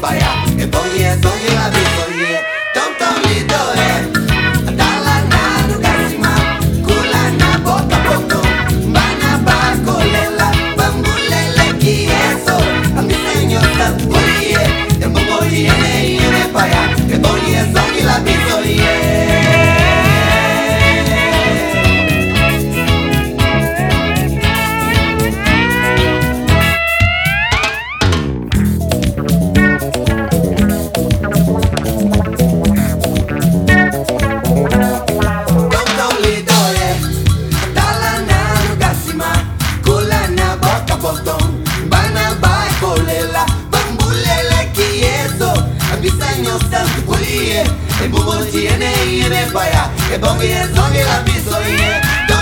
don't que pongue, pongue la discordia, tonto, lindo, eh. dostan volije E bubo ti je ne i ne baja E bogi je zogila pisoje Do